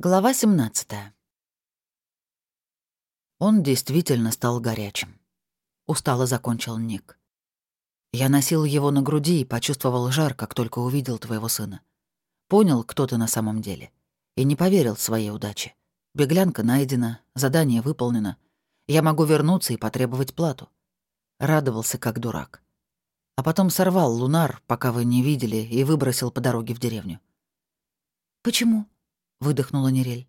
Глава 17. Он действительно стал горячим. Устало закончил Ник. Я носил его на груди и почувствовал жар, как только увидел твоего сына. Понял, кто ты на самом деле. И не поверил своей удаче. Беглянка найдена, задание выполнено. Я могу вернуться и потребовать плату. Радовался, как дурак. А потом сорвал лунар, пока вы не видели, и выбросил по дороге в деревню. «Почему?» — выдохнула Нерель.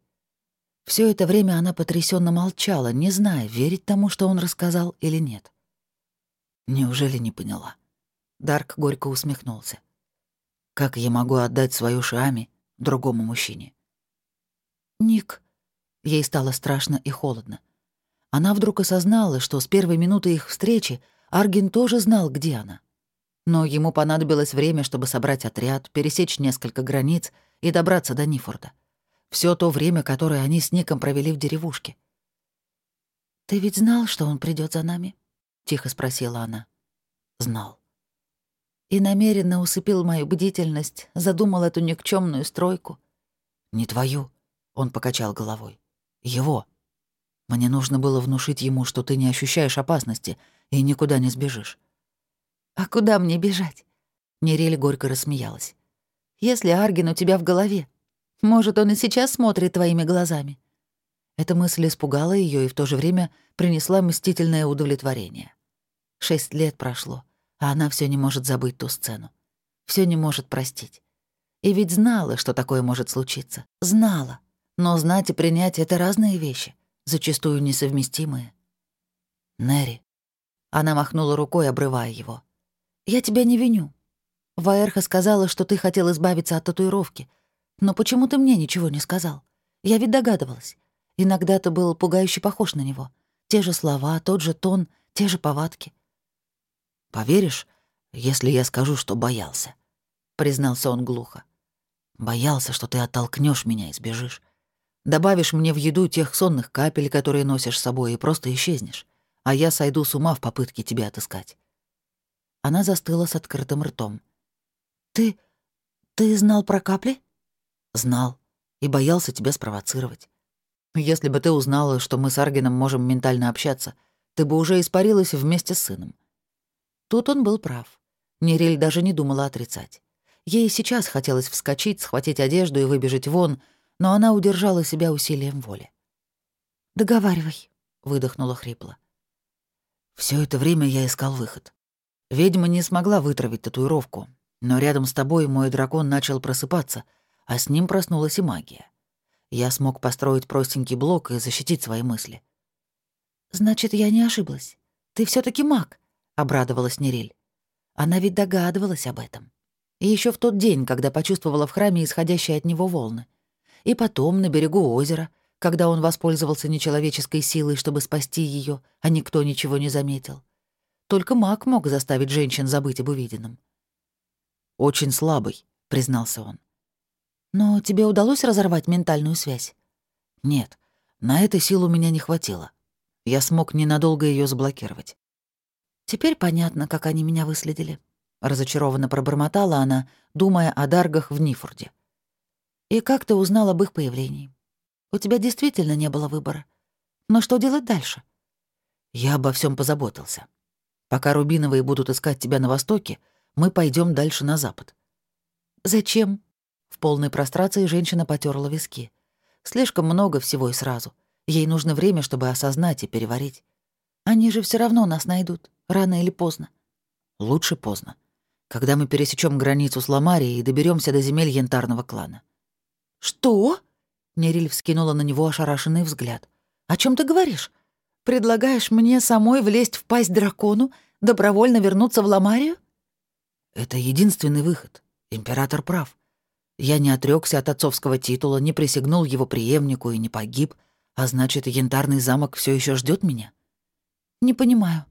Все это время она потрясенно молчала, не зная, верить тому, что он рассказал или нет. Неужели не поняла? Дарк горько усмехнулся. Как я могу отдать свою Шами другому мужчине? Ник. Ей стало страшно и холодно. Она вдруг осознала, что с первой минуты их встречи Аргин тоже знал, где она. Но ему понадобилось время, чтобы собрать отряд, пересечь несколько границ и добраться до Нифорда все то время, которое они с Ником провели в деревушке. «Ты ведь знал, что он придет за нами?» — тихо спросила она. «Знал». «И намеренно усыпил мою бдительность, задумал эту никчемную стройку». «Не твою», — он покачал головой. «Его. Мне нужно было внушить ему, что ты не ощущаешь опасности и никуда не сбежишь». «А куда мне бежать?» Нерель горько рассмеялась. «Если Арген у тебя в голове, может, он и сейчас смотрит твоими глазами?» Эта мысль испугала ее и в то же время принесла мстительное удовлетворение. Шесть лет прошло, а она все не может забыть ту сцену. все не может простить. И ведь знала, что такое может случиться. Знала. Но знать и принять — это разные вещи, зачастую несовместимые. «Нэри». Она махнула рукой, обрывая его. «Я тебя не виню. Ваэрха сказала, что ты хотел избавиться от татуировки, но почему ты мне ничего не сказал? Я ведь догадывалась. Иногда ты был пугающе похож на него. Те же слова, тот же тон, те же повадки. «Поверишь, если я скажу, что боялся?» — признался он глухо. «Боялся, что ты оттолкнешь меня и сбежишь. Добавишь мне в еду тех сонных капель, которые носишь с собой, и просто исчезнешь, а я сойду с ума в попытке тебя отыскать». Она застыла с открытым ртом. «Ты... ты знал про капли?» Знал. И боялся тебя спровоцировать. Если бы ты узнала, что мы с Аргином можем ментально общаться, ты бы уже испарилась вместе с сыном. Тут он был прав. Нерель даже не думала отрицать. Ей сейчас хотелось вскочить, схватить одежду и выбежать вон, но она удержала себя усилием воли. «Договаривай», — выдохнула хрипло. Все это время я искал выход. Ведьма не смогла вытравить татуировку, но рядом с тобой мой дракон начал просыпаться — а с ним проснулась и магия. Я смог построить простенький блок и защитить свои мысли. «Значит, я не ошиблась. Ты все таки маг», — обрадовалась Нерель. Она ведь догадывалась об этом. И еще в тот день, когда почувствовала в храме исходящие от него волны. И потом на берегу озера, когда он воспользовался нечеловеческой силой, чтобы спасти ее, а никто ничего не заметил. Только маг мог заставить женщин забыть об увиденном. «Очень слабый», — признался он. Но тебе удалось разорвать ментальную связь? Нет, на это сил у меня не хватило. Я смог ненадолго ее заблокировать. Теперь понятно, как они меня выследили. Разочарованно пробормотала она, думая о даргах в Нифорде. И как ты узнал об их появлении? У тебя действительно не было выбора. Но что делать дальше? Я обо всем позаботился. Пока Рубиновые будут искать тебя на востоке, мы пойдем дальше на запад. Зачем? В полной прострации женщина потерла виски. Слишком много всего и сразу. Ей нужно время, чтобы осознать и переварить. Они же все равно нас найдут, рано или поздно. Лучше поздно. Когда мы пересечем границу с Ламарией и доберемся до земель янтарного клана. Что? Нериль вскинула на него ошарашенный взгляд. О чем ты говоришь? Предлагаешь мне самой влезть в пасть дракону, добровольно вернуться в Ламарию? Это единственный выход. Император прав. Я не отрекся от отцовского титула, не присягнул его преемнику и не погиб, а значит, янтарный замок все еще ждет меня. Не понимаю.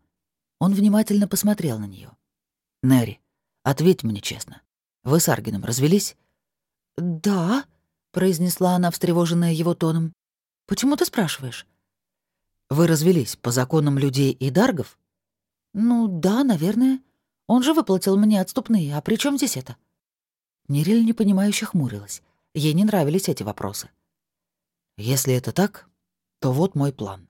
Он внимательно посмотрел на нее. Нэри, ответь мне честно. Вы с Аргином развелись? Да, произнесла она, встревоженная его тоном. Почему ты спрашиваешь? Вы развелись по законам людей и даргов? Ну да, наверное. Он же выплатил мне отступные, а при чем здесь это? Нериль непонимающе хмурилась. Ей не нравились эти вопросы. Если это так, то вот мой план.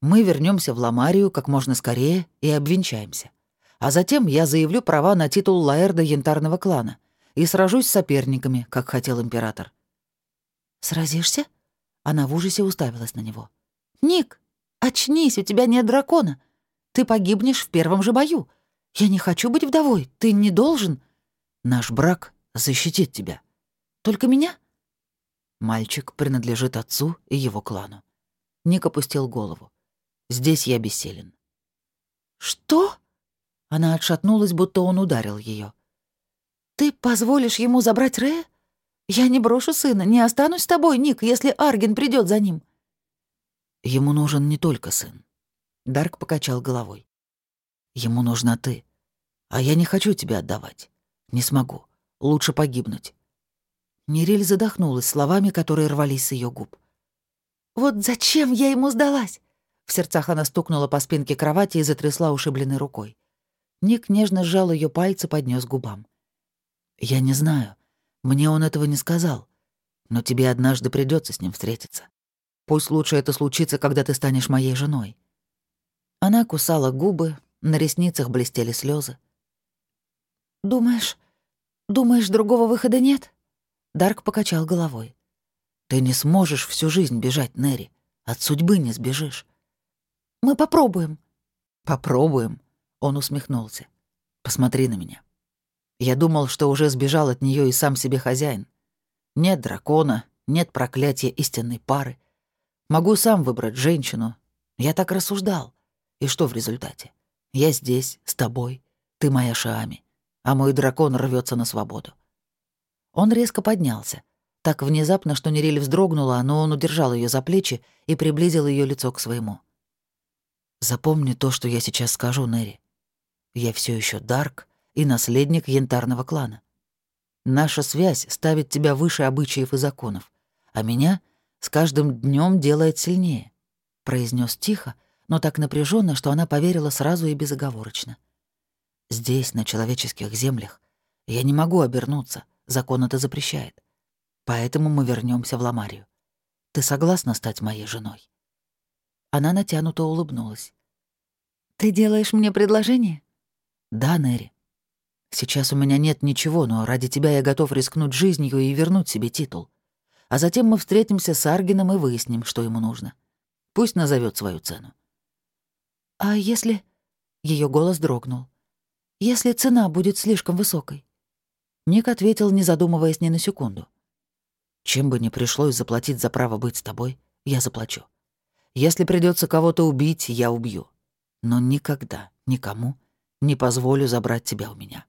Мы вернемся в Ламарию как можно скорее и обвенчаемся. А затем я заявлю права на титул Лаэрда Янтарного клана и сражусь с соперниками, как хотел император. «Сразишься?» Она в ужасе уставилась на него. «Ник, очнись, у тебя нет дракона. Ты погибнешь в первом же бою. Я не хочу быть вдовой, ты не должен». «Наш брак защитит тебя». «Только меня?» Мальчик принадлежит отцу и его клану. Ник опустил голову. «Здесь я бессилен». «Что?» Она отшатнулась, будто он ударил ее. «Ты позволишь ему забрать Рэя? Я не брошу сына, не останусь с тобой, Ник, если Арген придет за ним». Ему нужен не только сын. Дарк покачал головой. Ему нужна ты. А я не хочу тебя отдавать. Не смогу. Лучше погибнуть. Мирель задохнулась словами, которые рвались с ее губ. «Вот зачем я ему сдалась?» В сердцах она стукнула по спинке кровати и затрясла ушибленной рукой. Ник нежно сжал ее пальцы, поднес губам. «Я не знаю. Мне он этого не сказал. Но тебе однажды придется с ним встретиться. Пусть лучше это случится, когда ты станешь моей женой». Она кусала губы, на ресницах блестели слезы. «Думаешь, думаешь, другого выхода нет?» Дарк покачал головой. «Ты не сможешь всю жизнь бежать, Нерри. От судьбы не сбежишь». «Мы попробуем». «Попробуем», — он усмехнулся. «Посмотри на меня. Я думал, что уже сбежал от нее и сам себе хозяин. Нет дракона, нет проклятия истинной пары. Могу сам выбрать женщину. Я так рассуждал. И что в результате? Я здесь, с тобой. Ты моя Шаами. А мой дракон рвется на свободу. Он резко поднялся. Так внезапно, что Нериль вздрогнула, но он удержал ее за плечи и приблизил ее лицо к своему. «Запомни то, что я сейчас скажу, Нерри. Я все еще Дарк, и наследник янтарного клана. Наша связь ставит тебя выше обычаев и законов, а меня с каждым днем делает сильнее», — произнес тихо, но так напряженно, что она поверила сразу и безоговорочно. «Здесь, на человеческих землях, я не могу обернуться, закон это запрещает. Поэтому мы вернемся в Ламарию. Ты согласна стать моей женой?» Она натянуто улыбнулась. «Ты делаешь мне предложение?» «Да, Нэри. Сейчас у меня нет ничего, но ради тебя я готов рискнуть жизнью и вернуть себе титул. А затем мы встретимся с Аргином и выясним, что ему нужно. Пусть назовет свою цену. А если... Ее голос дрогнул. Если цена будет слишком высокой? Ник ответил, не задумываясь ни на секунду. Чем бы ни пришлось заплатить за право быть с тобой, я заплачу. Если придется кого-то убить, я убью. Но никогда, никому не позволю забрать тебя у меня.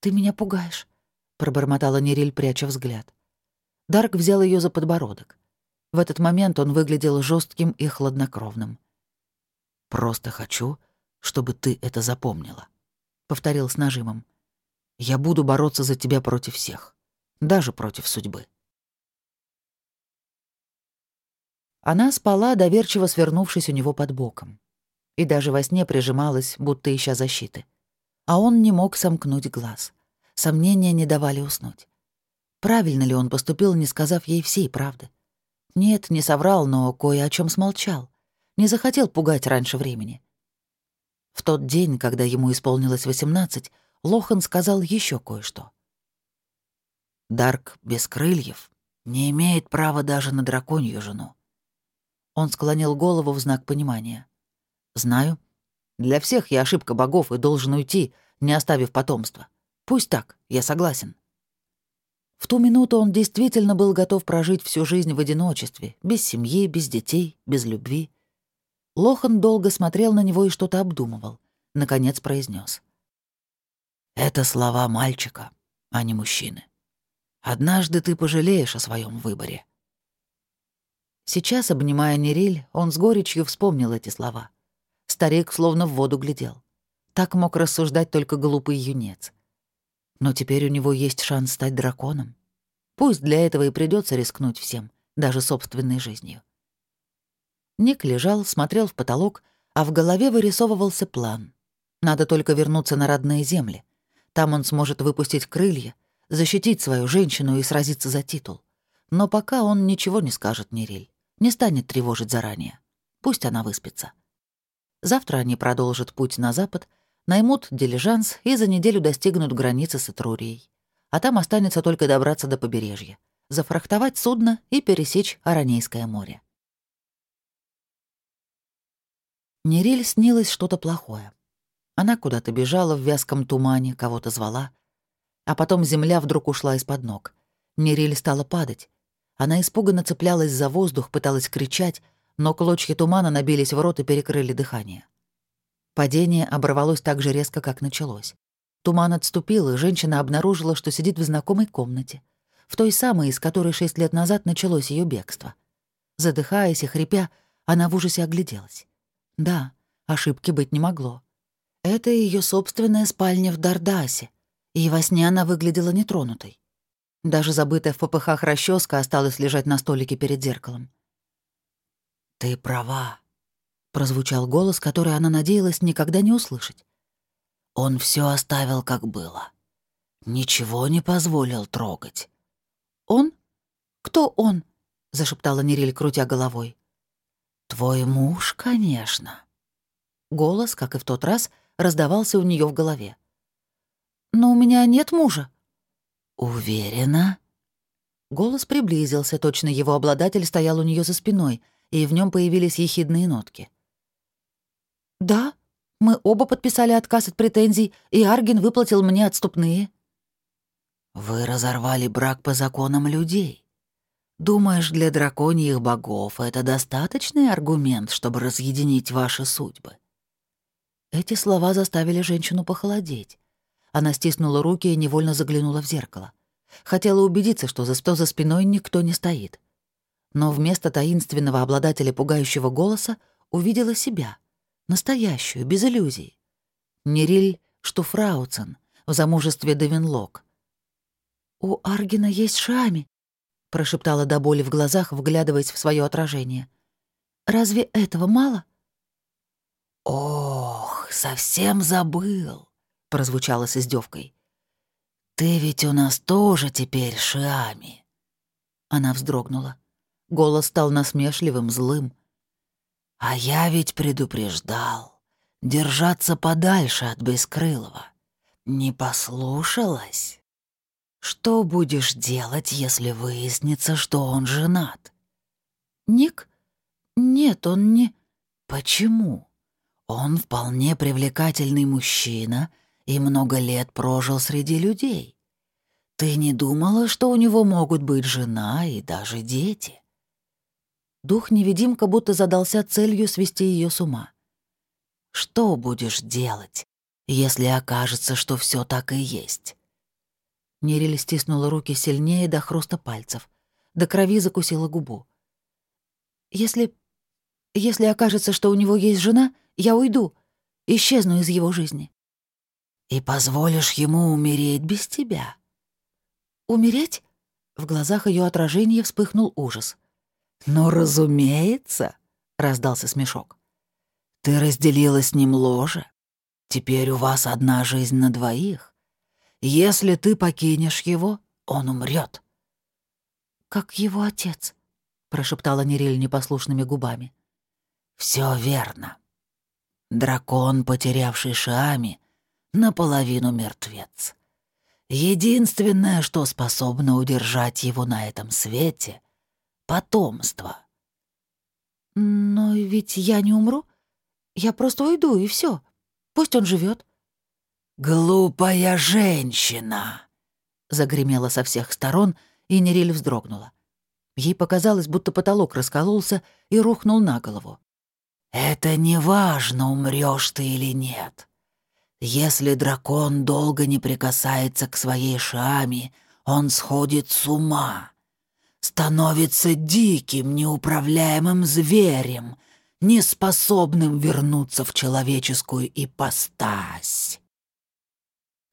«Ты меня пугаешь», — пробормотала Нериль, пряча взгляд. Дарк взял ее за подбородок. В этот момент он выглядел жестким и хладнокровным. «Просто хочу, чтобы ты это запомнила», — повторил с нажимом. «Я буду бороться за тебя против всех, даже против судьбы». Она спала, доверчиво свернувшись у него под боком. И даже во сне прижималась, будто ища защиты а он не мог сомкнуть глаз. Сомнения не давали уснуть. Правильно ли он поступил, не сказав ей всей правды? Нет, не соврал, но кое о чем смолчал. Не захотел пугать раньше времени. В тот день, когда ему исполнилось восемнадцать, Лохан сказал еще кое-что. «Дарк без крыльев не имеет права даже на драконью жену». Он склонил голову в знак понимания. «Знаю, для всех я ошибка богов и должен уйти, не оставив потомства. Пусть так, я согласен. В ту минуту он действительно был готов прожить всю жизнь в одиночестве, без семьи, без детей, без любви. Лохан долго смотрел на него и что-то обдумывал. Наконец произнес: «Это слова мальчика, а не мужчины. Однажды ты пожалеешь о своем выборе». Сейчас, обнимая Нериль, он с горечью вспомнил эти слова — Старик словно в воду глядел. Так мог рассуждать только глупый юнец. Но теперь у него есть шанс стать драконом. Пусть для этого и придется рискнуть всем, даже собственной жизнью. Ник лежал, смотрел в потолок, а в голове вырисовывался план. Надо только вернуться на родные земли. Там он сможет выпустить крылья, защитить свою женщину и сразиться за титул. Но пока он ничего не скажет Нериль, не станет тревожить заранее. Пусть она выспится. Завтра они продолжат путь на запад, наймут дилижанс и за неделю достигнут границы с Этрурией. А там останется только добраться до побережья, зафрахтовать судно и пересечь Аранейское море. Нериль снилось что-то плохое. Она куда-то бежала в вязком тумане, кого-то звала. А потом земля вдруг ушла из-под ног. Нериль стала падать. Она испуганно цеплялась за воздух, пыталась кричать, но клочья тумана набились в рот и перекрыли дыхание. Падение оборвалось так же резко, как началось. Туман отступил, и женщина обнаружила, что сидит в знакомой комнате, в той самой, из которой шесть лет назад началось ее бегство. Задыхаясь и хрипя, она в ужасе огляделась. Да, ошибки быть не могло. Это ее собственная спальня в Дардасе, и во сне она выглядела нетронутой. Даже забытая в попыхах расческа осталась лежать на столике перед зеркалом. «Ты права», — прозвучал голос, который она надеялась никогда не услышать. «Он все оставил, как было. Ничего не позволил трогать». «Он? Кто он?» — зашептала Нериль, крутя головой. «Твой муж, конечно». Голос, как и в тот раз, раздавался у нее в голове. «Но у меня нет мужа». «Уверена?» Голос приблизился, точно его обладатель стоял у нее за спиной, и в нем появились ехидные нотки. «Да, мы оба подписали отказ от претензий, и Арген выплатил мне отступные». «Вы разорвали брак по законам людей. Думаешь, для драконьих богов это достаточный аргумент, чтобы разъединить ваши судьбы?» Эти слова заставили женщину похолодеть. Она стиснула руки и невольно заглянула в зеркало. Хотела убедиться, что за что за спиной никто не стоит. Но вместо таинственного обладателя пугающего голоса увидела себя, настоящую, без иллюзий. Нериль Штуфрауцен в замужестве Девинлок. «У Аргина есть шами», прошептала до боли в глазах, вглядываясь в свое отражение. «Разве этого мало?» «Ох, совсем забыл», — прозвучало с издевкой. «Ты ведь у нас тоже теперь Шиами». Она вздрогнула. Голос стал насмешливым, злым. «А я ведь предупреждал. Держаться подальше от Бескрылова. Не послушалась?» Что будешь делать, если выяснится, что он женат? Ник? Нет, он не... Почему? Он вполне привлекательный мужчина и много лет прожил среди людей. Ты не думала, что у него могут быть жена и даже дети? Дух-невидимка будто задался целью свести ее с ума. Что будешь делать, если окажется, что все так и есть? Нериль стиснула руки сильнее до хруста пальцев. До крови закусила губу. «Если... если окажется, что у него есть жена, я уйду, исчезну из его жизни». «И позволишь ему умереть без тебя?» «Умереть?» В глазах ее отражения вспыхнул ужас. «Ну, разумеется», — раздался смешок. «Ты разделила с ним ложе. Теперь у вас одна жизнь на двоих. Если ты покинешь его, он умрет. «Как его отец», — прошептала Нериль непослушными губами. Все верно. Дракон, потерявший Шами, наполовину мертвец. Единственное, что способно удержать его на этом свете — потомство. «Но ведь я не умру. Я просто уйду, и все. Пусть он живет. «Глупая женщина!» Загремела со всех сторон, и Нериль вздрогнула. Ей показалось, будто потолок раскололся и рухнул на голову. «Это не важно, умрёшь ты или нет. Если дракон долго не прикасается к своей шаме, он сходит с ума, становится диким, неуправляемым зверем, неспособным вернуться в человеческую ипостась.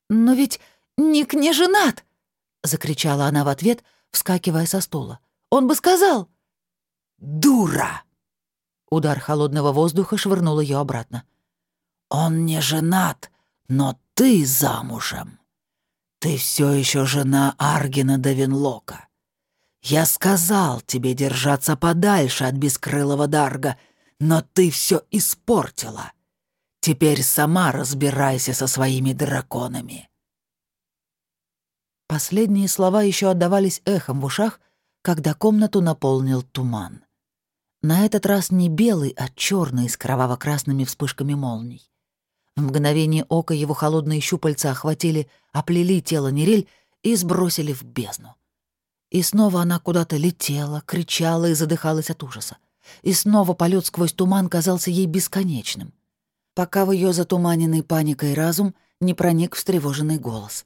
«Но ведь Ник не женат!» — закричала она в ответ, вскакивая со стула. «Он бы сказал!» «Дура!» Удар холодного воздуха швырнул ее обратно. «Он не женат, но ты замужем. Ты все еще жена Аргина Давинлока. Я сказал тебе держаться подальше от бескрылого Дарга, но ты все испортила. Теперь сама разбирайся со своими драконами». Последние слова еще отдавались эхом в ушах, когда комнату наполнил туман. На этот раз не белый, а черный с кроваво-красными вспышками молний. В мгновение ока его холодные щупальца охватили, оплели тело Нериль и сбросили в бездну. И снова она куда-то летела, кричала и задыхалась от ужаса. И снова полет сквозь туман казался ей бесконечным. Пока в ее затуманенный паникой разум не проник встревоженный голос.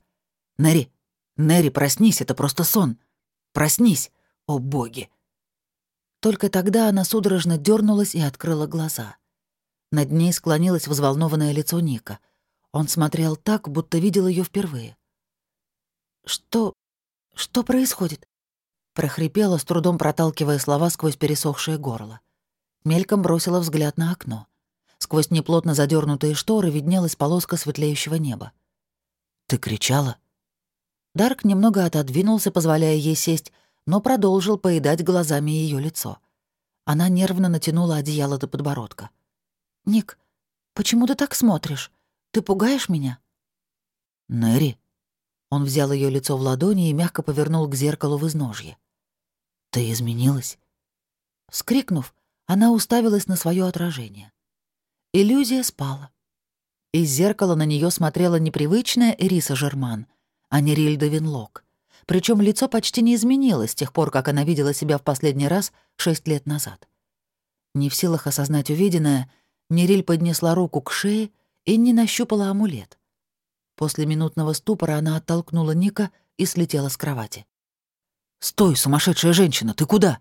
«Нэри! Нэри, проснись, это просто сон! Проснись! О боги!» Только тогда она судорожно дернулась и открыла глаза. Над ней склонилось взволнованное лицо Ника. Он смотрел так, будто видел ее впервые. «Что... что происходит?» прохрипела, с трудом проталкивая слова сквозь пересохшее горло. Мельком бросила взгляд на окно. Сквозь неплотно задернутые шторы виднелась полоска светлеющего неба. «Ты кричала?» Дарк немного отодвинулся, позволяя ей сесть, но продолжил поедать глазами ее лицо. Она нервно натянула одеяло до подбородка. «Ник, почему ты так смотришь? Ты пугаешь меня?» «Нэри». Он взял ее лицо в ладони и мягко повернул к зеркалу в изножье. «Ты изменилась?» Скрикнув, она уставилась на свое отражение. Иллюзия спала. Из зеркала на нее смотрела непривычная Эриса Жерман, а не Рильда Винлок. Причем лицо почти не изменилось с тех пор, как она видела себя в последний раз шесть лет назад. Не в силах осознать увиденное, Нериль поднесла руку к шее и не нащупала амулет. После минутного ступора она оттолкнула Ника и слетела с кровати. «Стой, сумасшедшая женщина, ты куда?»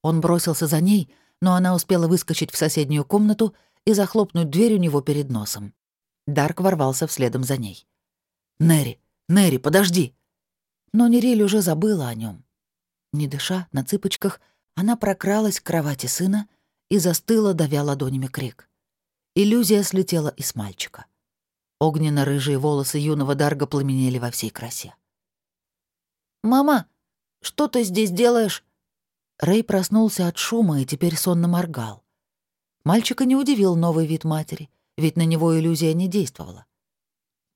Он бросился за ней, но она успела выскочить в соседнюю комнату и захлопнуть дверь у него перед носом. Дарк ворвался вследом за ней. «Нэри, Нэри, подожди!» Но Нериль уже забыла о нем. Не дыша, на цыпочках, она прокралась к кровати сына и застыла, давя ладонями крик. Иллюзия слетела из мальчика. Огненно-рыжие волосы юного Дарга пламенели во всей красе. «Мама, что ты здесь делаешь?» Рэй проснулся от шума и теперь сонно моргал. Мальчика не удивил новый вид матери, ведь на него иллюзия не действовала.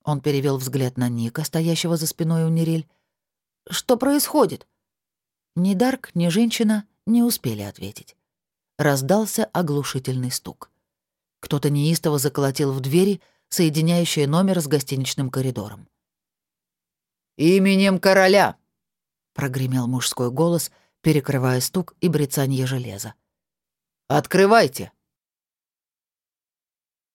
Он перевел взгляд на Ника, стоящего за спиной у Нериль, что происходит?» Ни Дарк, ни женщина не успели ответить. Раздался оглушительный стук. Кто-то неистово заколотил в двери, соединяющие номер с гостиничным коридором. «Именем короля!» — прогремел мужской голос, перекрывая стук и брецанье железа. «Открывайте!»